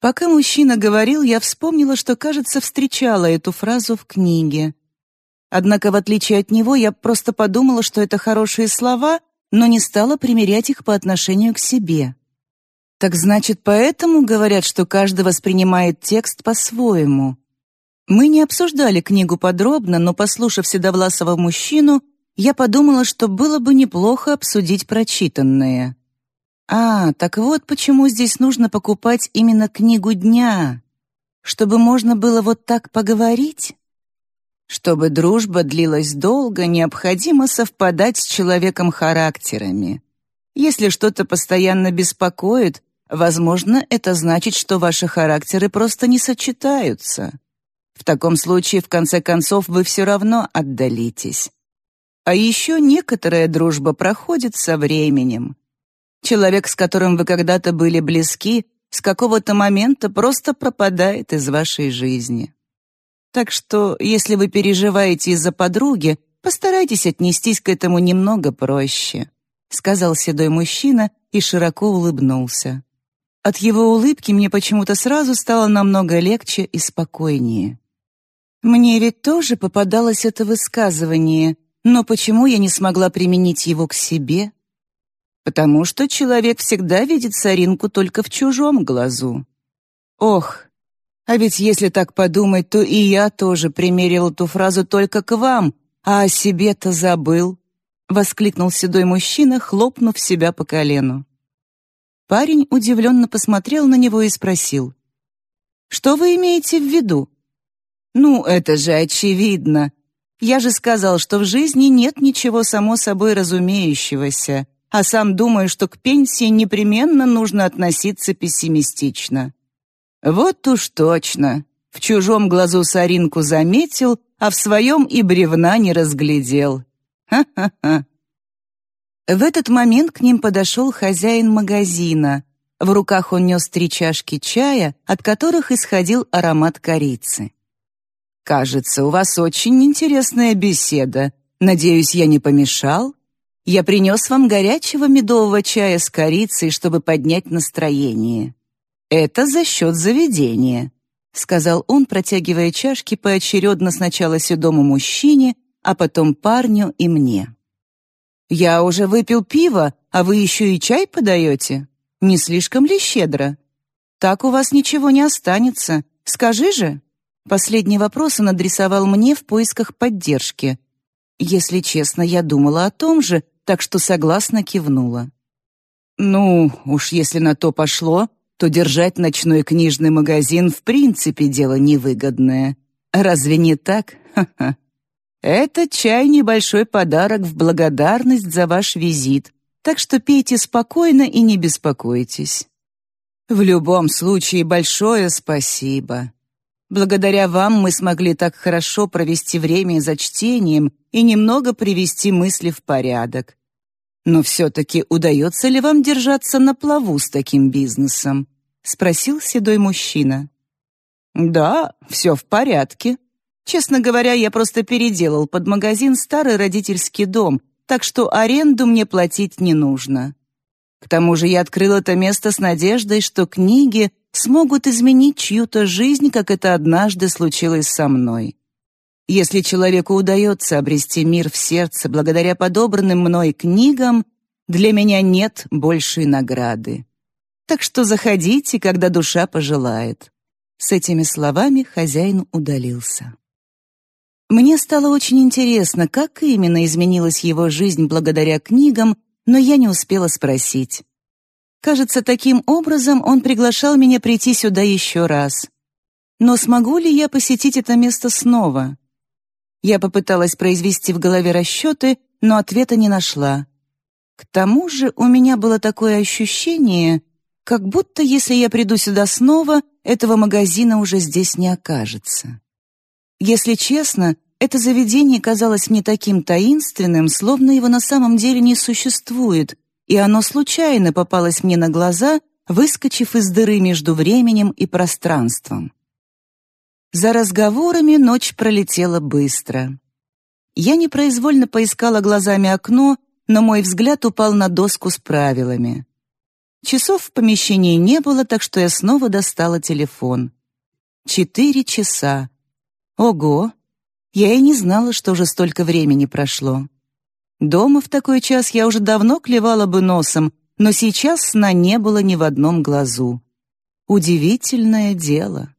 Пока мужчина говорил, я вспомнила, что, кажется, встречала эту фразу в книге. Однако, в отличие от него, я просто подумала, что это хорошие слова, но не стала примерять их по отношению к себе. Так значит, поэтому говорят, что каждый воспринимает текст по-своему. Мы не обсуждали книгу подробно, но, послушав седовласого мужчину, я подумала, что было бы неплохо обсудить прочитанное. А, так вот почему здесь нужно покупать именно книгу дня. Чтобы можно было вот так поговорить? Чтобы дружба длилась долго, необходимо совпадать с человеком характерами. Если что-то постоянно беспокоит, возможно, это значит, что ваши характеры просто не сочетаются. В таком случае, в конце концов, вы все равно отдалитесь. А еще некоторая дружба проходит со временем. Человек, с которым вы когда-то были близки, с какого-то момента просто пропадает из вашей жизни. Так что, если вы переживаете из-за подруги, постарайтесь отнестись к этому немного проще», — сказал седой мужчина и широко улыбнулся. От его улыбки мне почему-то сразу стало намного легче и спокойнее. Мне ведь тоже попадалось это высказывание, но почему я не смогла применить его к себе? Потому что человек всегда видит соринку только в чужом глазу. Ох, а ведь если так подумать, то и я тоже примерил эту фразу только к вам, а о себе-то забыл. — воскликнул седой мужчина, хлопнув себя по колену. Парень удивленно посмотрел на него и спросил. «Что вы имеете в виду?» «Ну, это же очевидно. Я же сказал, что в жизни нет ничего само собой разумеющегося, а сам думаю, что к пенсии непременно нужно относиться пессимистично». «Вот уж точно. В чужом глазу соринку заметил, а в своем и бревна не разглядел. Ха-ха-ха». В этот момент к ним подошел хозяин магазина. В руках он нес три чашки чая, от которых исходил аромат корицы. «Кажется, у вас очень интересная беседа. Надеюсь, я не помешал? Я принес вам горячего медового чая с корицей, чтобы поднять настроение. Это за счет заведения», — сказал он, протягивая чашки поочередно сначала седому мужчине, а потом парню и мне. «Я уже выпил пиво, а вы еще и чай подаете? Не слишком ли щедро? Так у вас ничего не останется. Скажи же!» Последний вопрос он адресовал мне в поисках поддержки. Если честно, я думала о том же, так что согласно кивнула. «Ну, уж если на то пошло, то держать ночной книжный магазин в принципе дело невыгодное. Разве не так? Ха-ха. Это чай небольшой подарок в благодарность за ваш визит, так что пейте спокойно и не беспокойтесь. В любом случае большое спасибо. Благодаря вам мы смогли так хорошо провести время за чтением и немного привести мысли в порядок. Но все-таки удается ли вам держаться на плаву с таким бизнесом?» — спросил седой мужчина. «Да, все в порядке. Честно говоря, я просто переделал под магазин старый родительский дом, так что аренду мне платить не нужно. К тому же я открыл это место с надеждой, что книги смогут изменить чью-то жизнь, как это однажды случилось со мной. Если человеку удается обрести мир в сердце благодаря подобранным мной книгам, для меня нет большей награды. Так что заходите, когда душа пожелает». С этими словами хозяин удалился. Мне стало очень интересно, как именно изменилась его жизнь благодаря книгам, но я не успела спросить. Кажется, таким образом он приглашал меня прийти сюда еще раз. Но смогу ли я посетить это место снова? Я попыталась произвести в голове расчеты, но ответа не нашла. К тому же у меня было такое ощущение, как будто если я приду сюда снова, этого магазина уже здесь не окажется. Если честно, это заведение казалось мне таким таинственным, словно его на самом деле не существует, и оно случайно попалось мне на глаза, выскочив из дыры между временем и пространством. За разговорами ночь пролетела быстро. Я непроизвольно поискала глазами окно, но мой взгляд упал на доску с правилами. Часов в помещении не было, так что я снова достала телефон. Четыре часа. Ого! Я и не знала, что уже столько времени прошло. Дома в такой час я уже давно клевала бы носом, но сейчас сна не было ни в одном глазу. Удивительное дело.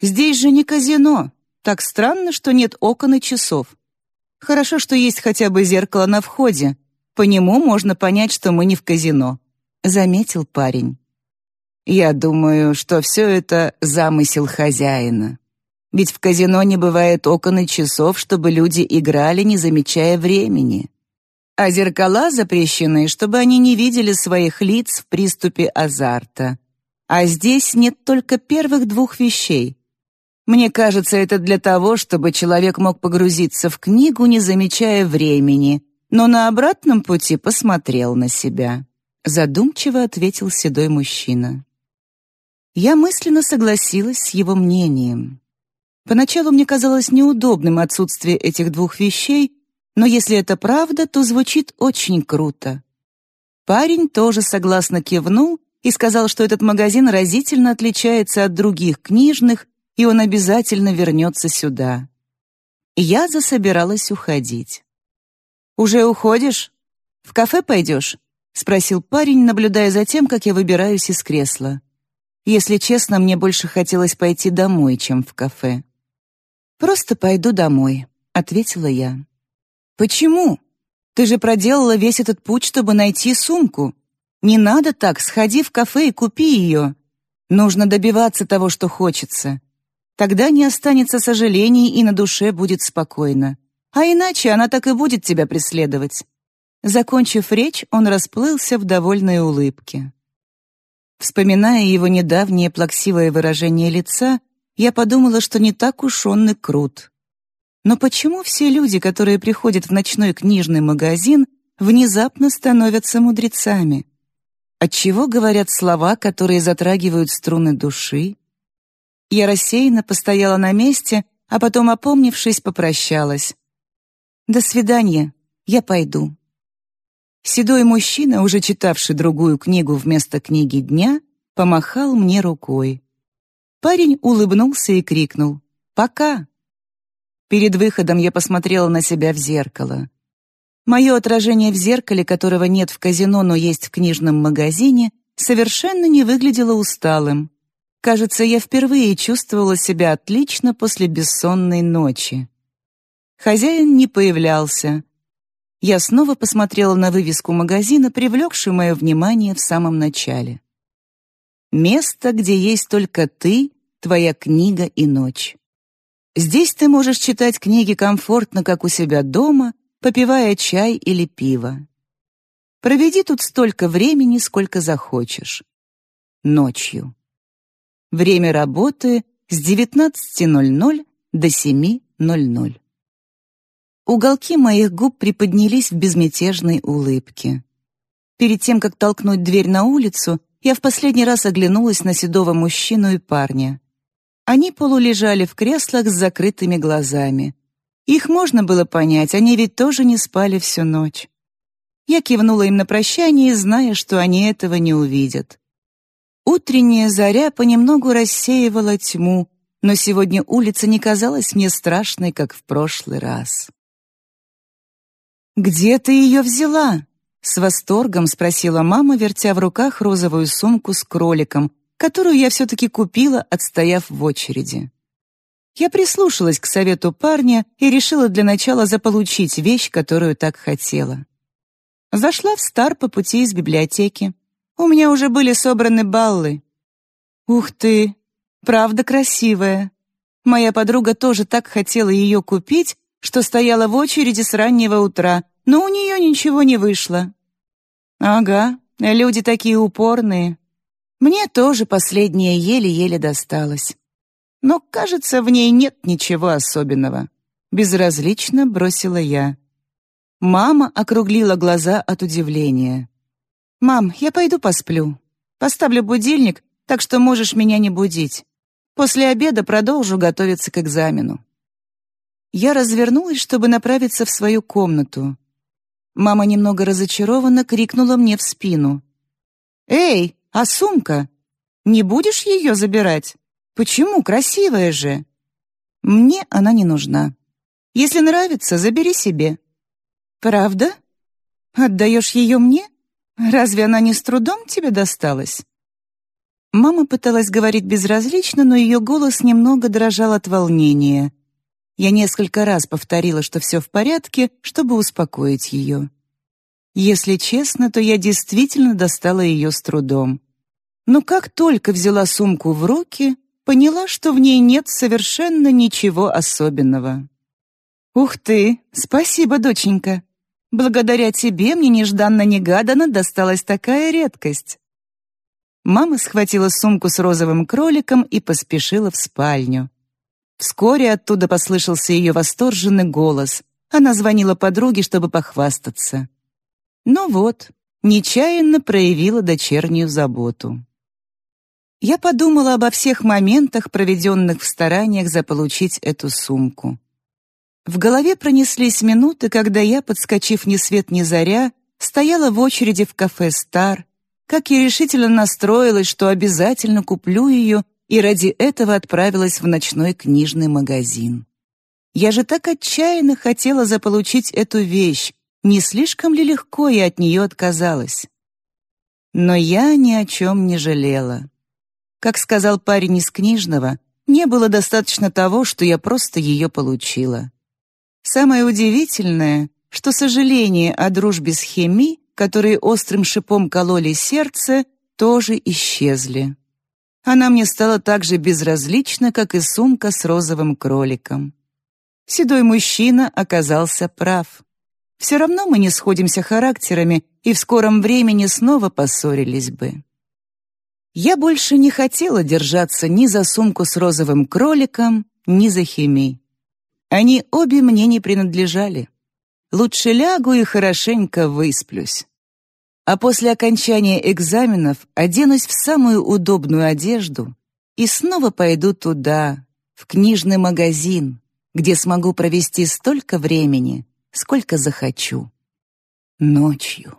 Здесь же не казино. Так странно, что нет окон и часов. Хорошо, что есть хотя бы зеркало на входе. По нему можно понять, что мы не в казино», — заметил парень. «Я думаю, что все это замысел хозяина. Ведь в казино не бывает окон и часов, чтобы люди играли, не замечая времени. А зеркала запрещены, чтобы они не видели своих лиц в приступе азарта. А здесь нет только первых двух вещей. Мне кажется, это для того, чтобы человек мог погрузиться в книгу, не замечая времени, но на обратном пути посмотрел на себя. Задумчиво ответил седой мужчина. Я мысленно согласилась с его мнением. Поначалу мне казалось неудобным отсутствие этих двух вещей, но если это правда, то звучит очень круто. Парень тоже согласно кивнул и сказал, что этот магазин разительно отличается от других книжных, и он обязательно вернется сюда. Я засобиралась уходить. «Уже уходишь? В кафе пойдешь?» — спросил парень, наблюдая за тем, как я выбираюсь из кресла. Если честно, мне больше хотелось пойти домой, чем в кафе. «Просто пойду домой», — ответила я. «Почему?» Ты же проделала весь этот путь, чтобы найти сумку. Не надо так, сходи в кафе и купи ее. Нужно добиваться того, что хочется. Тогда не останется сожалений и на душе будет спокойно. А иначе она так и будет тебя преследовать. Закончив речь, он расплылся в довольной улыбке. Вспоминая его недавнее плаксивое выражение лица, я подумала, что не так уж он и крут. Но почему все люди, которые приходят в ночной книжный магазин, внезапно становятся мудрецами? Отчего говорят слова, которые затрагивают струны души? Я рассеянно постояла на месте, а потом, опомнившись, попрощалась. «До свидания, я пойду». Седой мужчина, уже читавший другую книгу вместо книги дня, помахал мне рукой. Парень улыбнулся и крикнул «Пока!». Перед выходом я посмотрела на себя в зеркало. Мое отражение в зеркале, которого нет в казино, но есть в книжном магазине, совершенно не выглядело усталым. Кажется, я впервые чувствовала себя отлично после бессонной ночи. Хозяин не появлялся. Я снова посмотрела на вывеску магазина, привлекшую мое внимание в самом начале. Место, где есть только ты, твоя книга и ночь. Здесь ты можешь читать книги комфортно, как у себя дома, попивая чай или пиво. Проведи тут столько времени, сколько захочешь. Ночью. Время работы с 19.00 до 7.00. Уголки моих губ приподнялись в безмятежной улыбке. Перед тем, как толкнуть дверь на улицу, я в последний раз оглянулась на седого мужчину и парня. Они полулежали в креслах с закрытыми глазами. Их можно было понять, они ведь тоже не спали всю ночь. Я кивнула им на прощание, зная, что они этого не увидят. Утренняя заря понемногу рассеивала тьму, но сегодня улица не казалась мне страшной, как в прошлый раз. «Где ты ее взяла?» — с восторгом спросила мама, вертя в руках розовую сумку с кроликом, которую я все-таки купила, отстояв в очереди. Я прислушалась к совету парня и решила для начала заполучить вещь, которую так хотела. Зашла в Стар по пути из библиотеки. У меня уже были собраны баллы. Ух ты, правда красивая. Моя подруга тоже так хотела ее купить, что стояла в очереди с раннего утра, но у нее ничего не вышло. Ага, люди такие упорные. Мне тоже последнее еле-еле досталось. Но, кажется, в ней нет ничего особенного. Безразлично бросила я. Мама округлила глаза от удивления. «Мам, я пойду посплю. Поставлю будильник, так что можешь меня не будить. После обеда продолжу готовиться к экзамену». Я развернулась, чтобы направиться в свою комнату. Мама немного разочарованно крикнула мне в спину. «Эй, а сумка? Не будешь ее забирать? Почему? Красивая же!» «Мне она не нужна. Если нравится, забери себе». «Правда? Отдаешь ее мне?» Разве она не с трудом тебе досталась?» Мама пыталась говорить безразлично, но ее голос немного дрожал от волнения. Я несколько раз повторила, что все в порядке, чтобы успокоить ее. Если честно, то я действительно достала ее с трудом. Но как только взяла сумку в руки, поняла, что в ней нет совершенно ничего особенного. «Ух ты! Спасибо, доченька!» Благодаря тебе мне нежданно-негаданно досталась такая редкость». Мама схватила сумку с розовым кроликом и поспешила в спальню. Вскоре оттуда послышался ее восторженный голос. Она звонила подруге, чтобы похвастаться. Ну вот, нечаянно проявила дочернюю заботу. Я подумала обо всех моментах, проведенных в стараниях заполучить эту сумку. В голове пронеслись минуты, когда я, подскочив ни свет ни заря, стояла в очереди в кафе «Стар», как я решительно настроилась, что обязательно куплю ее, и ради этого отправилась в ночной книжный магазин. Я же так отчаянно хотела заполучить эту вещь, не слишком ли легко я от нее отказалась? Но я ни о чем не жалела. Как сказал парень из книжного, не было достаточно того, что я просто ее получила. Самое удивительное, что сожаления о дружбе с Хеми, которые острым шипом кололи сердце, тоже исчезли. Она мне стала так же безразлична, как и сумка с розовым кроликом. Седой мужчина оказался прав. Все равно мы не сходимся характерами и в скором времени снова поссорились бы. Я больше не хотела держаться ни за сумку с розовым кроликом, ни за химией. Они обе мне не принадлежали. Лучше лягу и хорошенько высплюсь. А после окончания экзаменов оденусь в самую удобную одежду и снова пойду туда, в книжный магазин, где смогу провести столько времени, сколько захочу. Ночью.